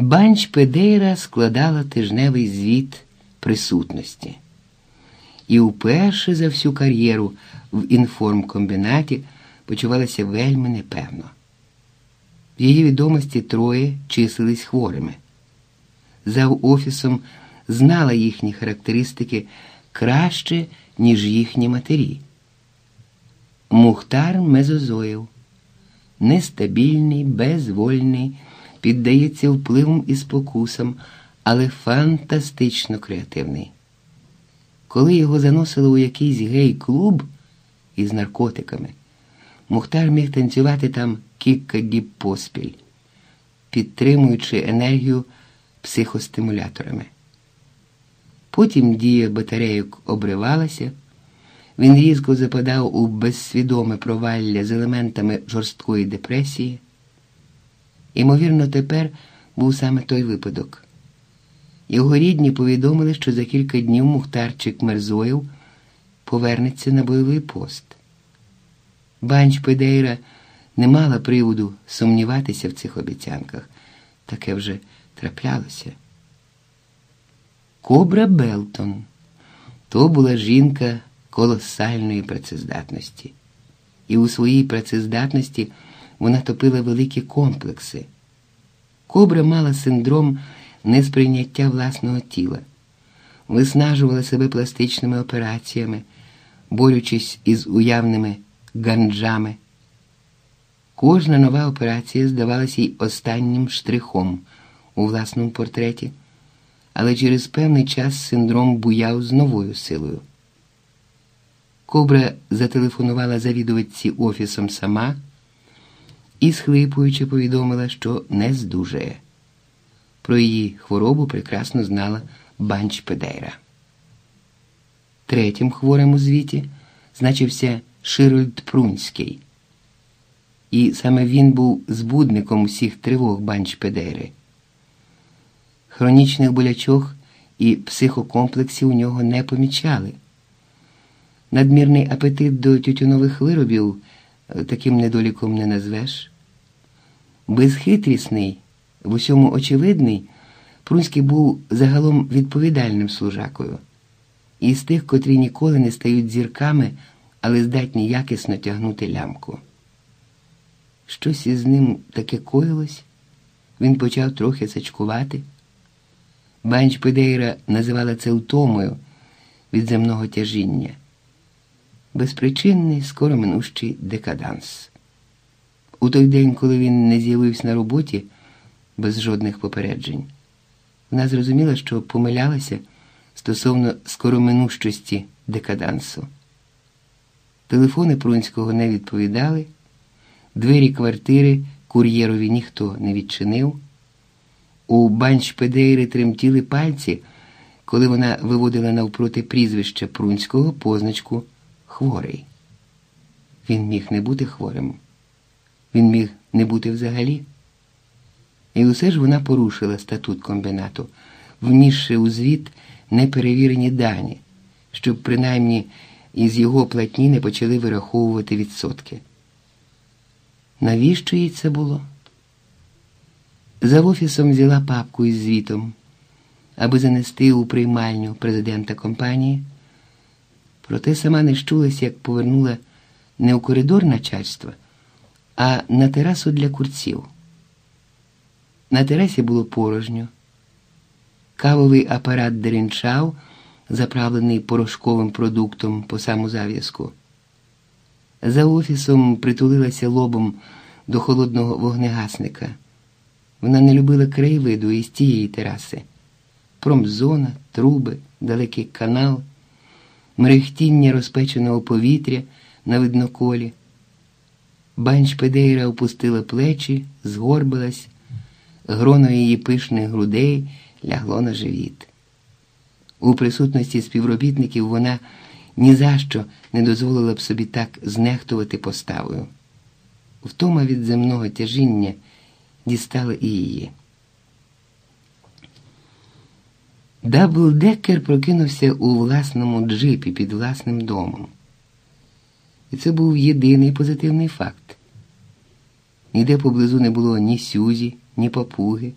Банч Педейра складала тижневий звіт присутності. І вперше за всю кар'єру в інформкомбінаті почувалася вельми непевно. В її відомості троє числились хворими. За офісом знала їхні характеристики краще, ніж їхні матері. Мухтар Мезозоєв, нестабільний, безвольний, піддається впливом і спокусам, але фантастично креативний. Коли його заносили у якийсь гей-клуб із наркотиками, Мухтар міг танцювати там кілька діб поспіль, підтримуючи енергію психостимуляторами. Потім дія батарейок обривалася, він різко западав у безсвідоме провалля з елементами жорсткої депресії. Імовірно, тепер був саме той випадок. Його рідні повідомили, що за кілька днів Мухтарчик Мерзоєв повернеться на бойовий пост. Банч Педейра не мала приводу сумніватися в цих обіцянках. Таке вже траплялося. Кобра Белтон то була жінка колосальної працездатності, і у своїй працездатності вона топила великі комплекси. Кобра мала синдром несприйняття власного тіла, виснажувала себе пластичними операціями, борючись із уявними ганджами. Кожна нова операція здавалася їй останнім штрихом у власному портреті, але через певний час синдром буяв з новою силою. Кобра зателефонувала завідувачці офісом сама і, схлипуючи, повідомила, що не здужає. Про її хворобу прекрасно знала Банч Педейра. Третім хворим у звіті значився Широльд Прунський. І саме він був збудником усіх тривог Банч Педейри. Хронічних болячок і психокомплексів у нього не помічали. Надмірний апетит до тютюнових виробів таким недоліком не назвеш. Безхитрісний, в усьому очевидний, Прунський був загалом відповідальним служакою, і з тих, котрі ніколи не стають зірками, але здатні якісно тягнути лямку. Щось із ним таке коїлось, він почав трохи сачкувати. Банч Педейра називала це втомою від земного тяжіння. Безпричинний, скоро минущий декаданс. У той день, коли він не з'явився на роботі без жодних попереджень, вона зрозуміла, що помилялася стосовно скороминущості декадансу. Телефони Прунського не відповідали, двері квартири кур'єрові ніхто не відчинив. У банчпедейри тремтіли пальці, коли вона виводила навпроти прізвища Прунського позначку хворий. Він міг не бути хворим, він міг не бути взагалі. І усе ж вона порушила статут комбінату, внісши у звіт неперевірені дані, щоб принаймні із його платні не почали вираховувати відсотки. Навіщо їй це було? За офісом взяла папку із звітом, аби занести у приймальню президента компанії. Проте сама не щулася, як повернула не у коридор начальства, а на терасу для курців. На терасі було порожньо. Кавовий апарат деренчав, заправлений порошковим продуктом по саму зав'язку. За офісом притулилася лобом до холодного вогнегасника. Вона не любила краєвиду із тієї тераси. Промзона, труби, далекий канал, мерехтіння розпеченого повітря на видноколі. Банч Педейра опустила плечі, згорбилась, гроно її пишних грудей лягло на живіт. У присутності співробітників вона ні за що не дозволила б собі так знехтувати поставою. Втома від земного тяжіння дістала і її. Даблдекер прокинувся у власному джипі під власним домом. І це був єдиний позитивний факт. Ніде поблизу не було ні Сюзі, ні папуги.